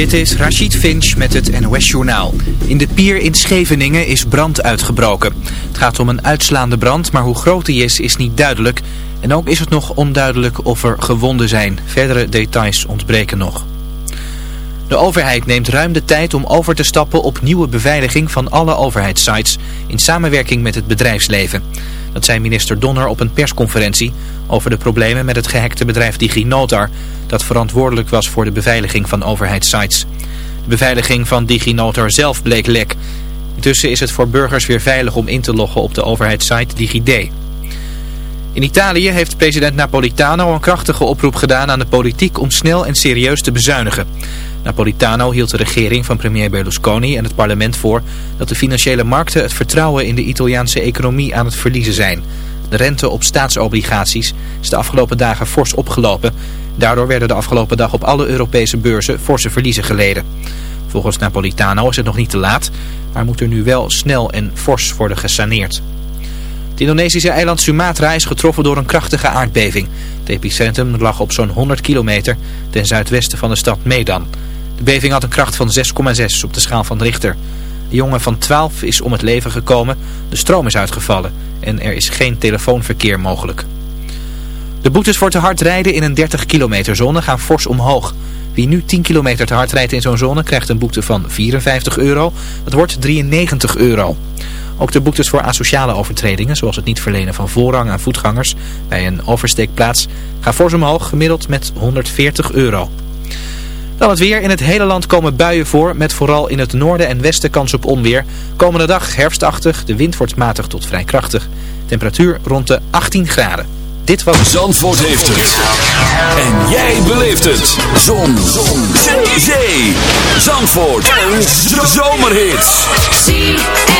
Dit is Rachid Finch met het NOS-journaal. In de pier in Scheveningen is brand uitgebroken. Het gaat om een uitslaande brand, maar hoe groot die is, is niet duidelijk. En ook is het nog onduidelijk of er gewonden zijn. Verdere details ontbreken nog. De overheid neemt ruim de tijd om over te stappen op nieuwe beveiliging van alle overheidssites in samenwerking met het bedrijfsleven. Dat zei minister Donner op een persconferentie over de problemen met het gehackte bedrijf DigiNotar, dat verantwoordelijk was voor de beveiliging van overheidssites. De beveiliging van DigiNotar zelf bleek lek. Intussen is het voor burgers weer veilig om in te loggen op de overheidssite DigiD. In Italië heeft president Napolitano een krachtige oproep gedaan aan de politiek om snel en serieus te bezuinigen. Napolitano hield de regering van premier Berlusconi en het parlement voor dat de financiële markten het vertrouwen in de Italiaanse economie aan het verliezen zijn. De rente op staatsobligaties is de afgelopen dagen fors opgelopen. Daardoor werden de afgelopen dag op alle Europese beurzen forse verliezen geleden. Volgens Napolitano is het nog niet te laat, maar moet er nu wel snel en fors worden gesaneerd. Het Indonesische eiland Sumatra is getroffen door een krachtige aardbeving. Het epicentrum lag op zo'n 100 kilometer ten zuidwesten van de stad Medan. De beving had een kracht van 6,6 op de schaal van Richter. De jongen van 12 is om het leven gekomen, de stroom is uitgevallen en er is geen telefoonverkeer mogelijk. De boetes voor te hard rijden in een 30 kilometer zone gaan fors omhoog. Wie nu 10 kilometer te hard rijdt in zo'n zone krijgt een boete van 54 euro. Dat wordt 93 euro. Ook de boetes voor asociale overtredingen, zoals het niet verlenen van voorrang aan voetgangers bij een oversteekplaats, gaan fors omhoog, gemiddeld met 140 euro. Dan het weer. In het hele land komen buien voor, met vooral in het noorden en westen kans op onweer. Komende dag herfstachtig, de wind wordt matig tot vrij krachtig. Temperatuur rond de 18 graden. Dit was... Zandvoort heeft het. En jij beleeft het. Zon. Zon. Zee. Zandvoort. Een zomerhit. ZFM.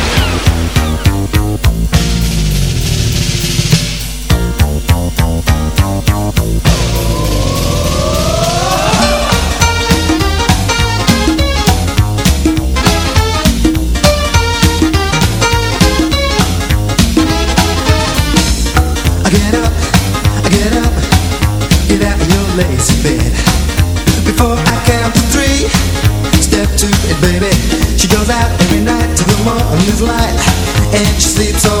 Light, and she sleeps all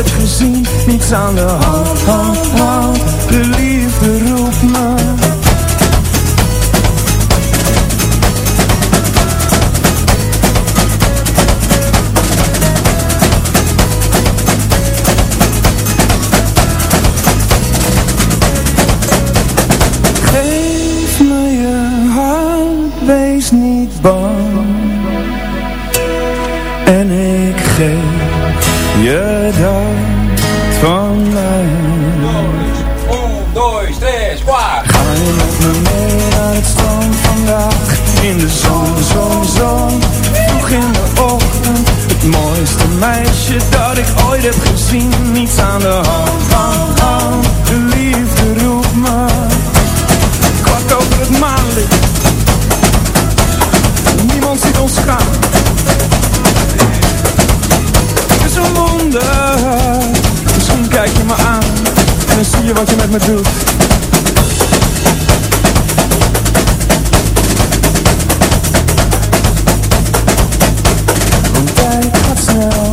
heb gezien Niets aan de hand Un, dos, tres, qua. Ga je met me mee naar het strand vandaag? In de zon, zon, zon. Vroeg in de ochtend. Het mooiste meisje dat ik ooit heb gezien. Niets aan de hand, hand, hand. De liefde roept me. Kwart over het maanlicht. Niemand ziet ons gaan en zie je wat je met me doet. Want kijk gaat snel.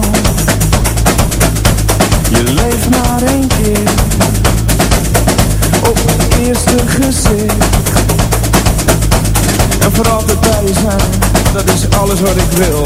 Je leeft maar één keer. Op het eerste gezicht. En vooral de bijzijn. zijn. Dat is alles wat ik wil.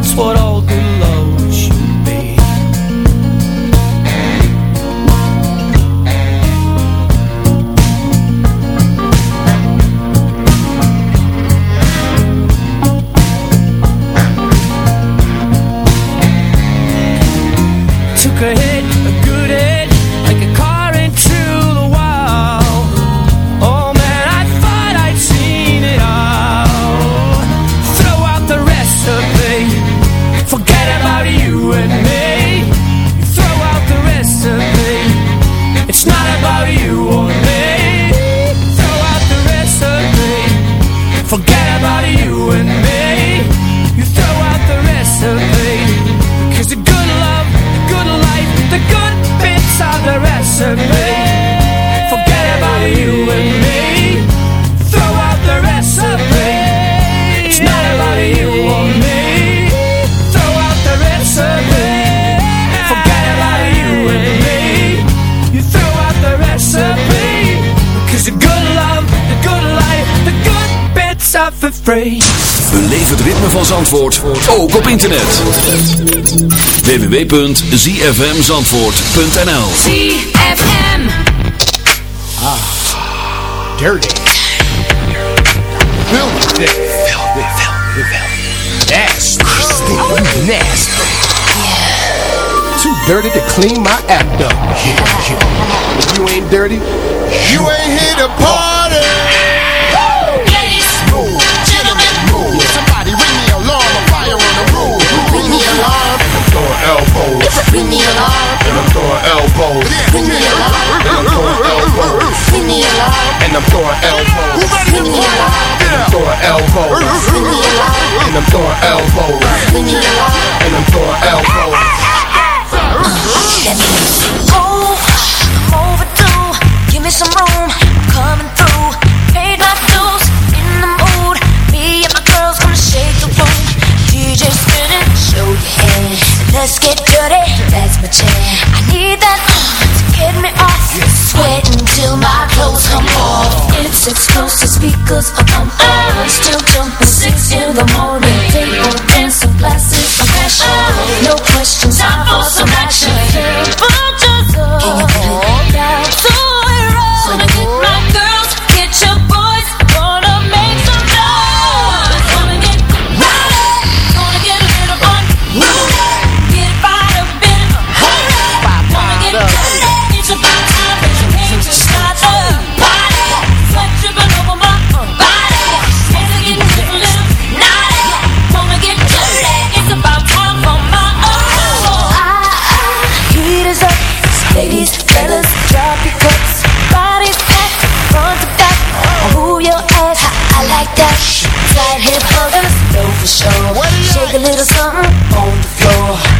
that's what old afraid. Beleef het ritme van Zandvoort, ook op internet. www.zfmzandvoort.nl ZFM. dirty. Filthy. Filthy. Filthy. Nasty. Nasty. Too dirty to clean my act up. If you ain't dirty, you ain't here to party. Elbows. ring the alarm, And I'm throwing elbows. ring the alarm, And I'm throwing elbows. ring the alarm, And I'm throwing elbows. ring the alarm, And I'm throwing elbows. ring the alarm, And I'm throwing elbows. alarm. And I'm throwing elbows. Oh, I'm overdue. Give me some room. Coming through. Paid my dues. In the mood. Me and my girls gonna shake the room. DJ spinning. Show your hand. Let's get dirty. That's my jam. I need that to get me off. Sweating till my clothes come off. It's exclusive speakers up on all. Still jumping six in the morning. Table dancing glasses of passion. No questions. Time for some action. Can you feel it? Sure. Shake a little something on the floor.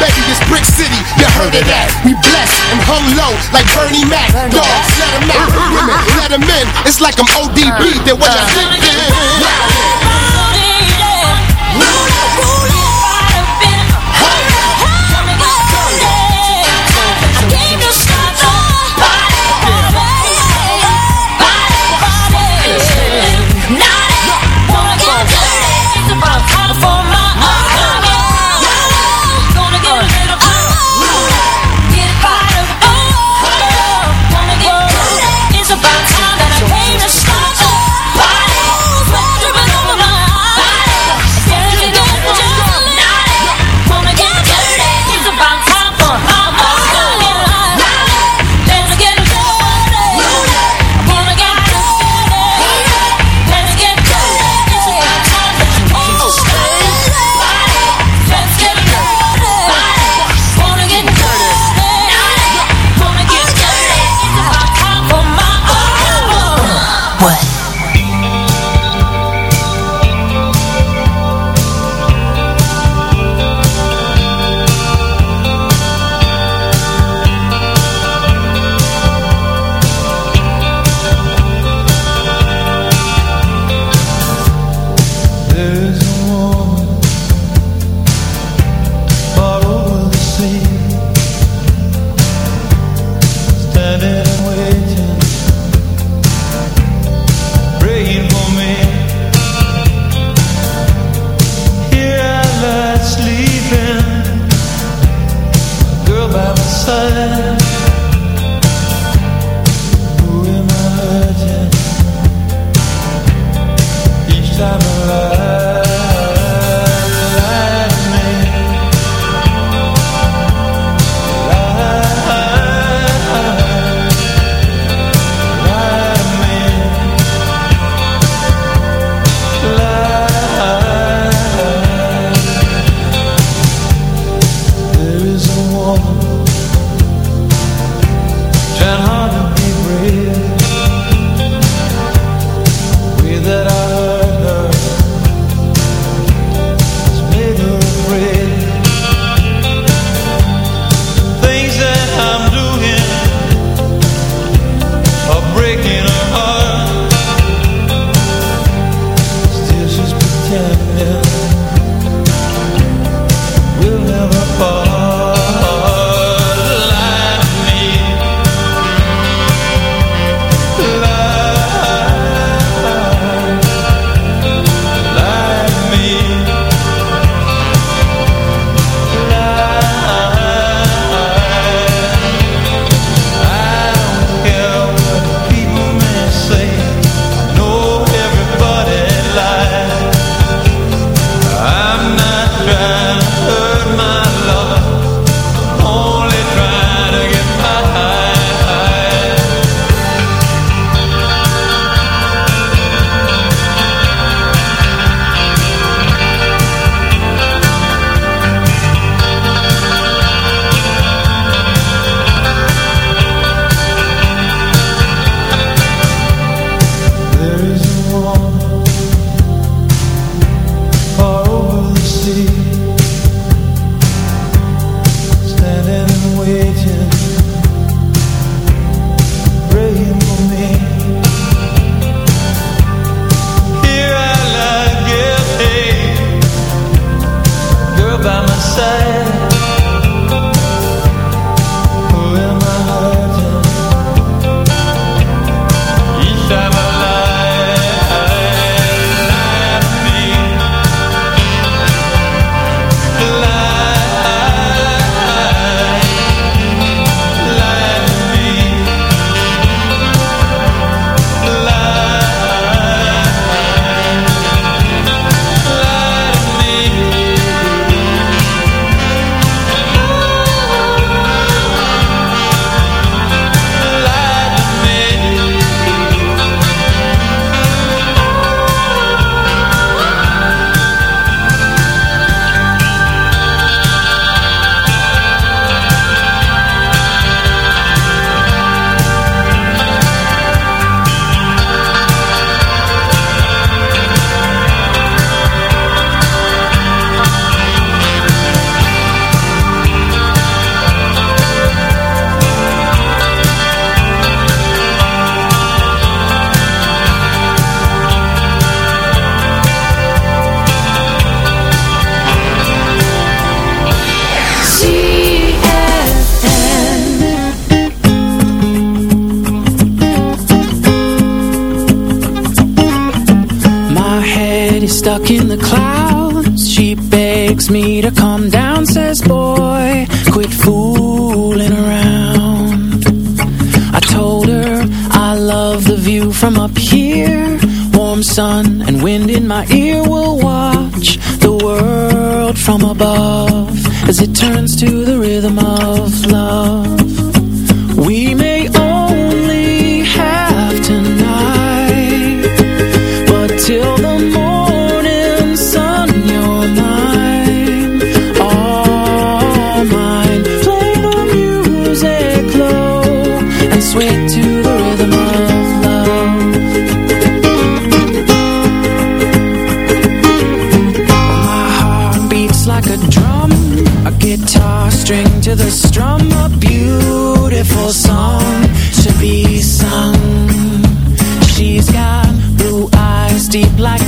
baby, it's Brick City. You heard of that? We blessed and hung low like Bernie Mac. Dogs, let 'em out. Women, let 'em in. It's like I'm ODB. Then when I think It's about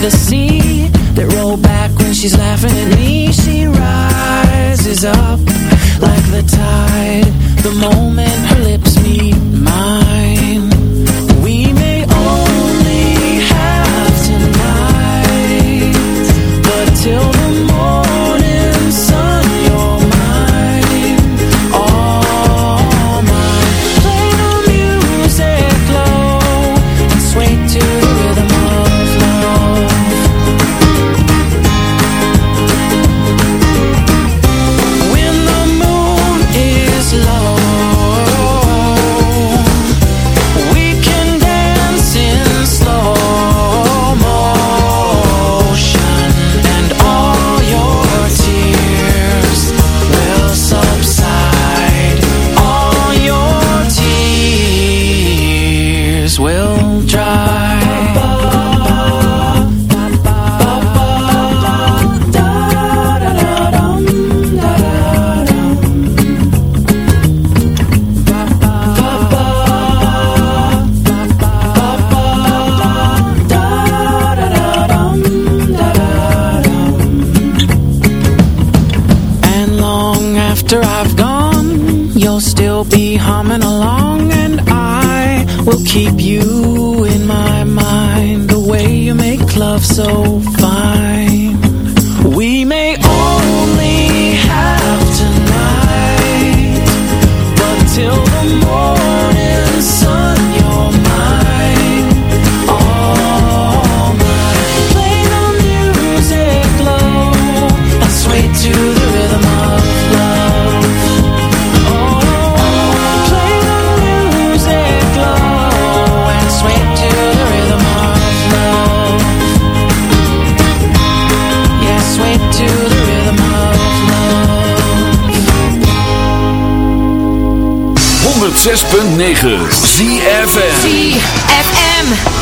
the sea that roll back when she's laughing at me. She rises up like the tide, the moment 106.9 ZFM ZFM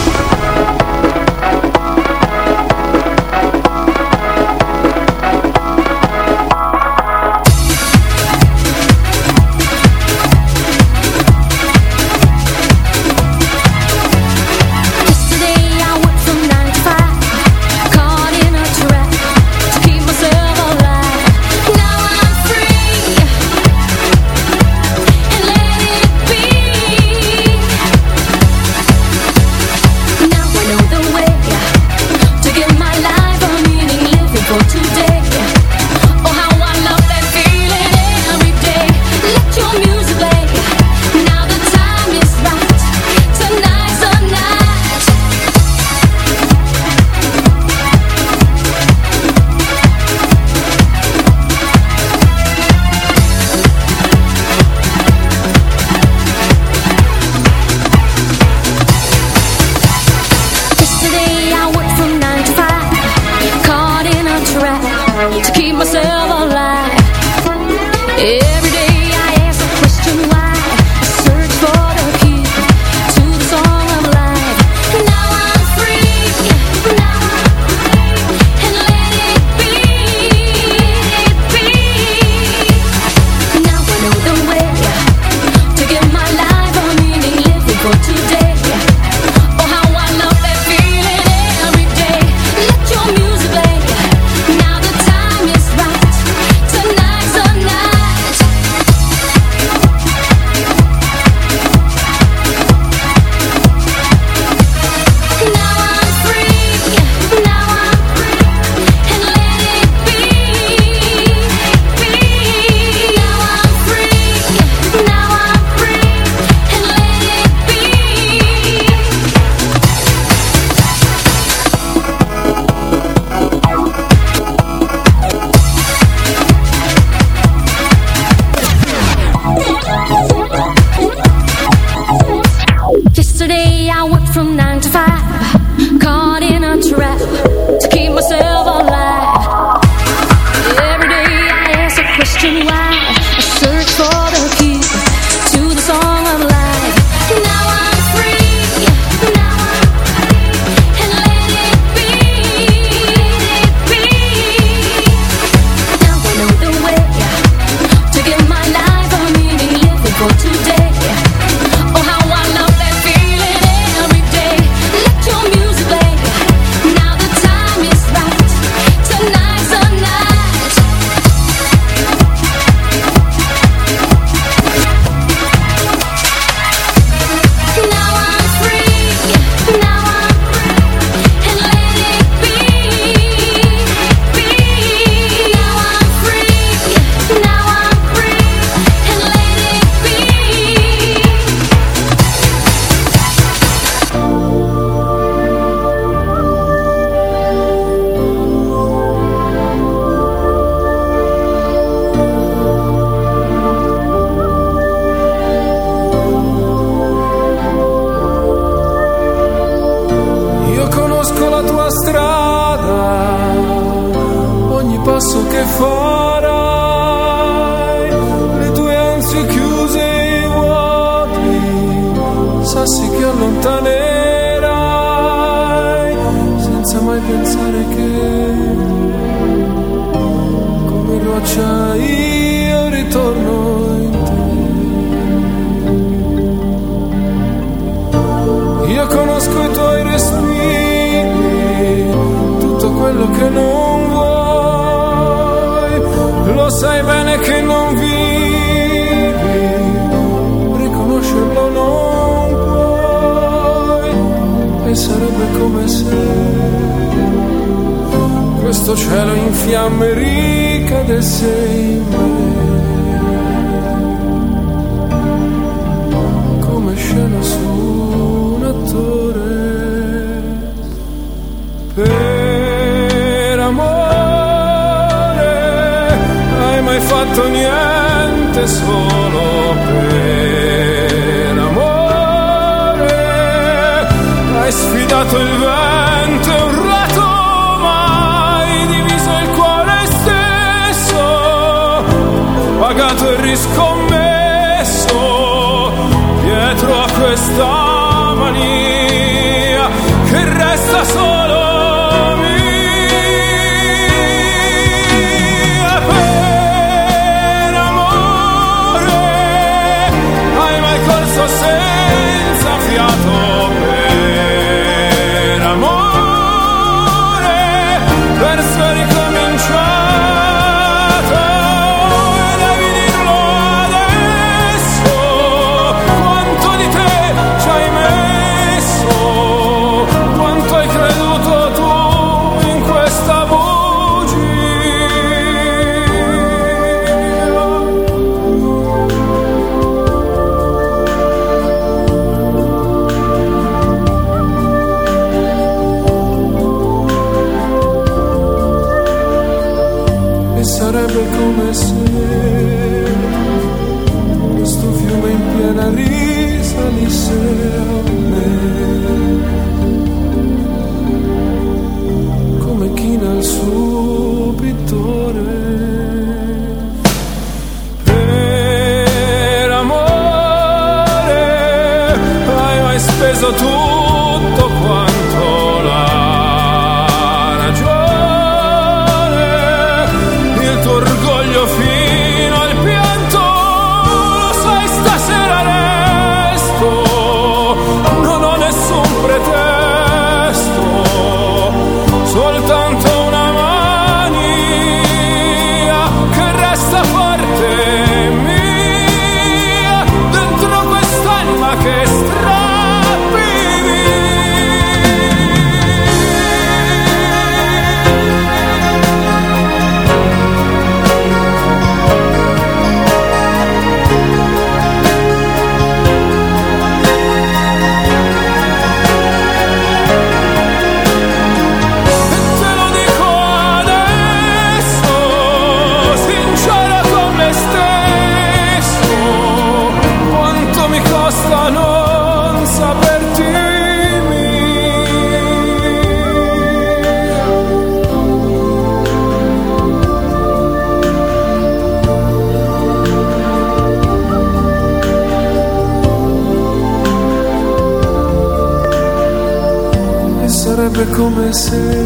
comecei.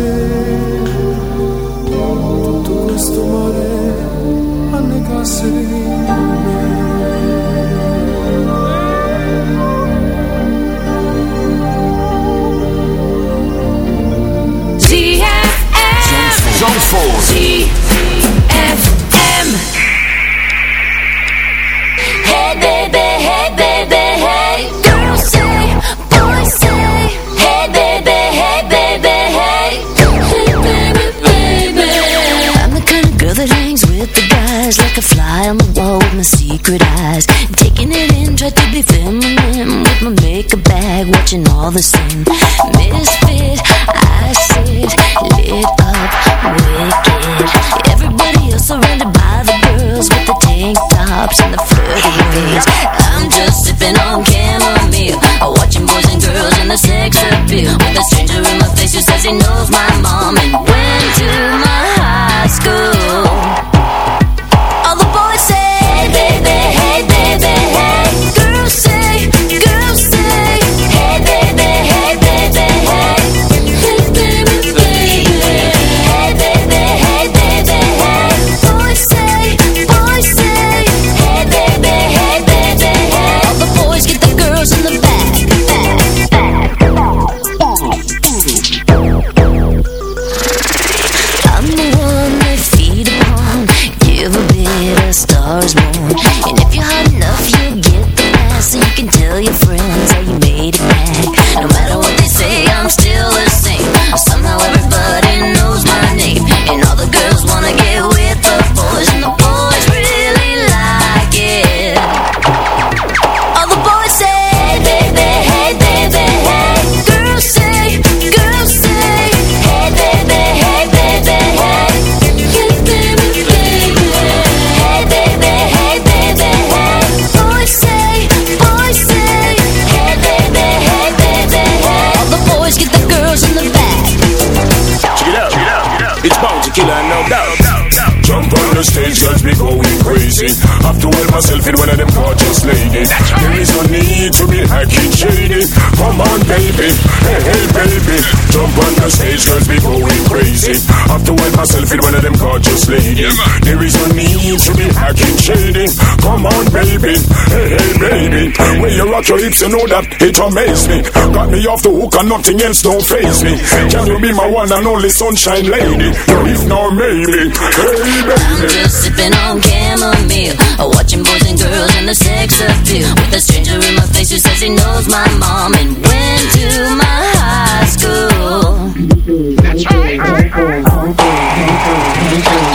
your lips, you know that it amaze me. Got me off the hook and nothing else don't phase me. Can you be my one and only sunshine lady? No if not maybe. Hey, baby. I'm just sipping on chamomile, watching boys and girls and the sex appeal. With a stranger in my face who says he knows my mom and went to my high school.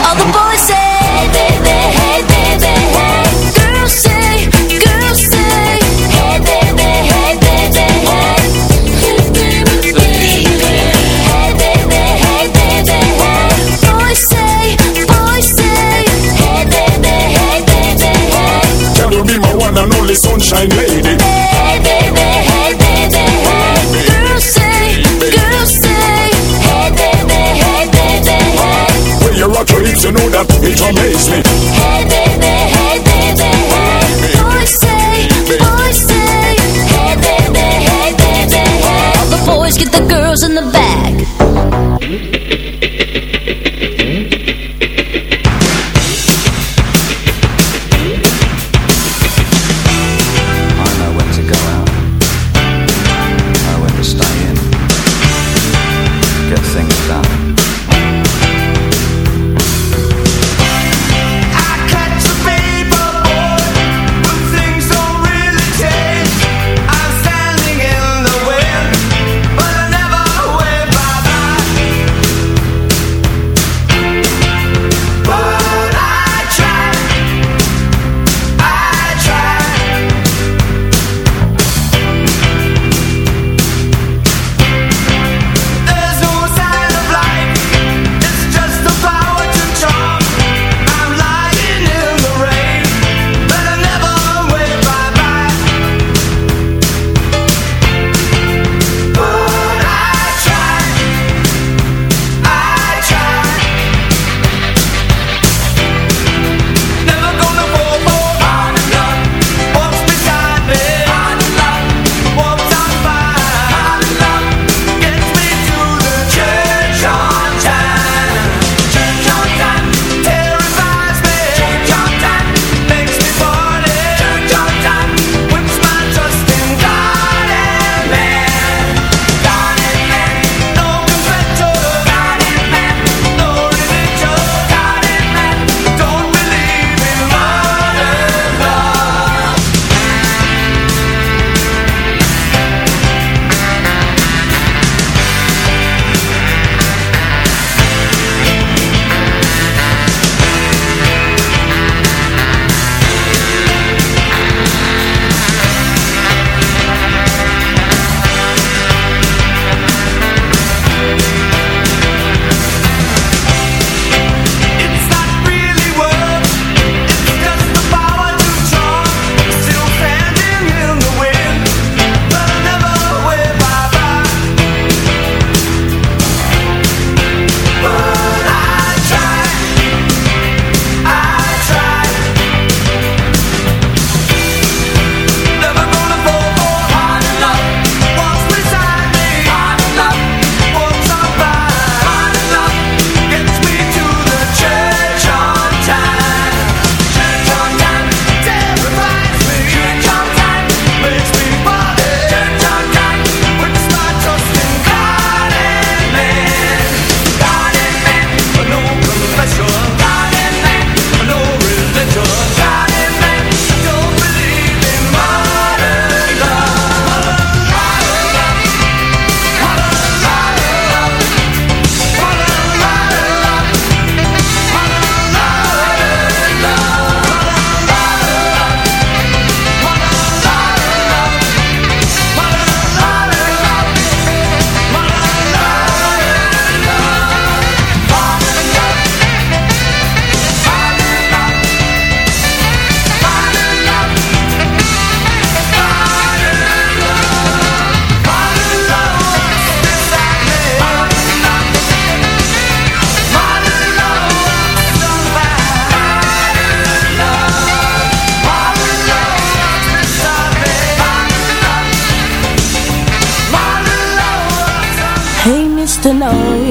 All the boys say and only sunshine lady. Hey, baby, hey, baby, hey. Girl say, girl say, hey, baby, hey, baby, hey. When you rock your hips, you know that it amazes me. Hey, baby. love.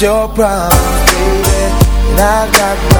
Your problems, baby, and I got.